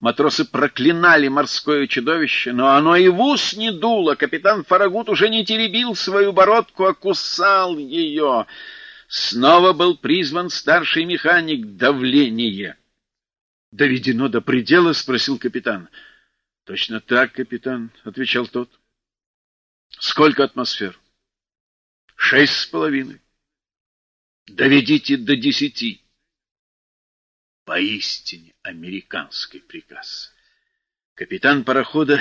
Матросы проклинали морское чудовище, но оно и в ус не дуло. Капитан Фарагут уже не теребил свою бородку, а кусал ее. Снова был призван старший механик давление. — Доведено до предела? — спросил капитан. — Точно так, капитан, — отвечал тот. — Сколько атмосфер? — Шесть с половиной. — Доведите до десяти. Поистине американский приказ. Капитан парохода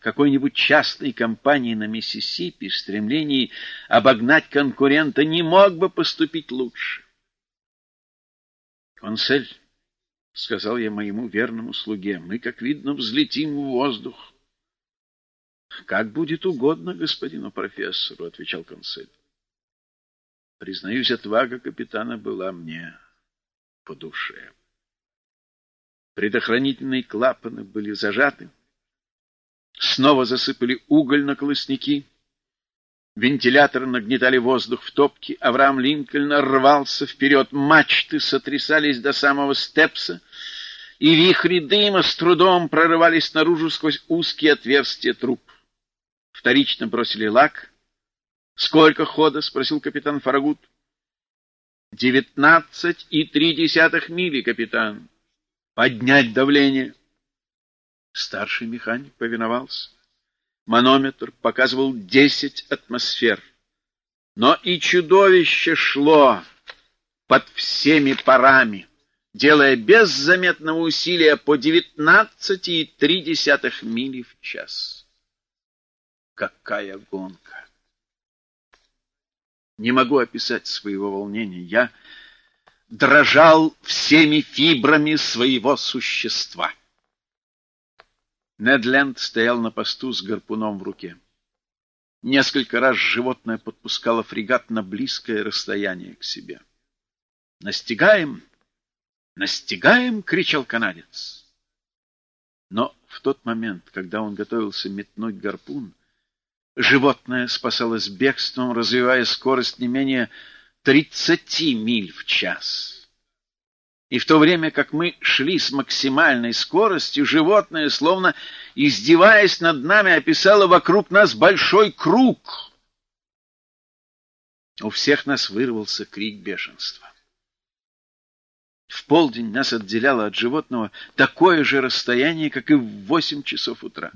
какой-нибудь частной компании на Миссисипи в стремлении обогнать конкурента не мог бы поступить лучше. «Консель», — сказал я моему верному слуге, — «мы, как видно, взлетим в воздух». «Как будет угодно господину профессору», — отвечал консель. Признаюсь, отвага капитана была мне по душе. Предохранительные клапаны были зажаты. Снова засыпали уголь на колосники. Вентиляторы нагнетали воздух в топке. Авраам Линкольн рвался вперед. Мачты сотрясались до самого степса, и вихри дыма с трудом прорывались наружу сквозь узкие отверстия труб. Вторично бросили лак. «Сколько хода?» — спросил капитан Фарагут. «Девятнадцать и три десятых мили, капитан». Поднять давление. Старший механик повиновался. Манометр показывал десять атмосфер. Но и чудовище шло под всеми парами, делая без заметного усилия по девятнадцати и три десятых мили в час. Какая гонка! Не могу описать своего волнения. Я дрожал всеми фибрами своего существа. Недленд стоял на посту с гарпуном в руке. Несколько раз животное подпускало фрегат на близкое расстояние к себе. «Настигаем! Настигаем!» — кричал канадец. Но в тот момент, когда он готовился метнуть гарпун, животное спасалось бегством, развивая скорость не менее 30 миль в час. И в то время, как мы шли с максимальной скоростью, животное, словно издеваясь над нами, описало вокруг нас большой круг. У всех нас вырвался крик бешенства. В полдень нас отделяло от животного такое же расстояние, как и в восемь часов утра.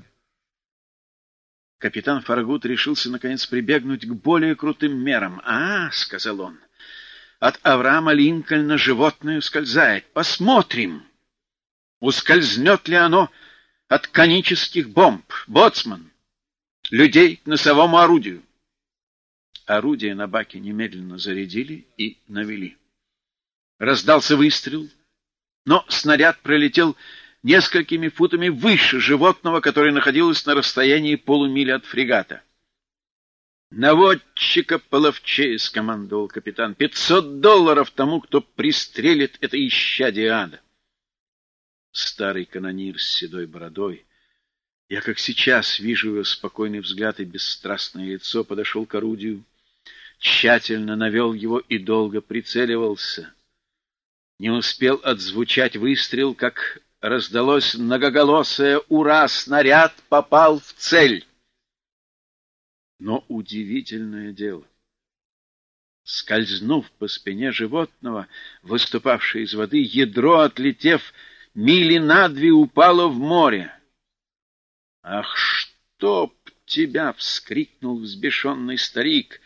Капитан Фаргут решился, наконец, прибегнуть к более крутым мерам. «А, — сказал он, — от Авраама Линкольна животное ускользает. Посмотрим, ускользнет ли оно от конических бомб. Боцман, людей к носовому орудию». Орудие на баке немедленно зарядили и навели. Раздался выстрел, но снаряд пролетел несколькими футами выше животного, которое находилось на расстоянии полумили от фрегата. «Наводчика половчей!» — скомандовал капитан. «Пятьсот долларов тому, кто пристрелит это исчадие ада!» Старый канонир с седой бородой, я как сейчас вижу его спокойный взгляд и бесстрастное лицо, подошел к орудию, тщательно навел его и долго прицеливался. Не успел отзвучать выстрел, как раздалось многоголосое «Ура!» Снаряд попал в цель. Но удивительное дело. Скользнув по спине животного, выступавшей из воды, ядро, отлетев мили на две, упало в море. «Ах, чтоб тебя!» — вскрикнул взбешенный старик.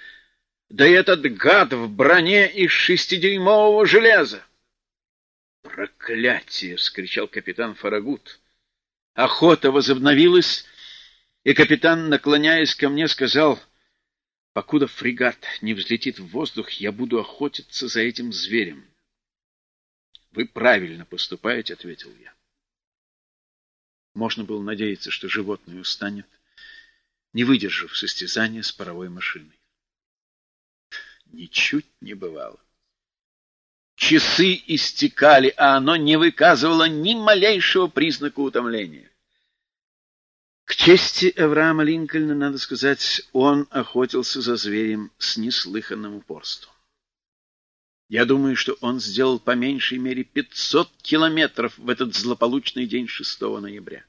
«Да этот гад в броне из шестидюймового железа!» «Проклятие!» — вскричал капитан Фарагут. Охота возобновилась, и капитан, наклоняясь ко мне, сказал, «Покуда фрегат не взлетит в воздух, я буду охотиться за этим зверем». «Вы правильно поступаете», — ответил я. Можно было надеяться, что животное устанет, не выдержав состязания с паровой машиной. Ничуть не бывало. Часы истекали, а оно не выказывало ни малейшего признака утомления. К чести Эвраама Линкольна, надо сказать, он охотился за зверем с неслыханным упорством. Я думаю, что он сделал по меньшей мере 500 километров в этот злополучный день 6 ноября.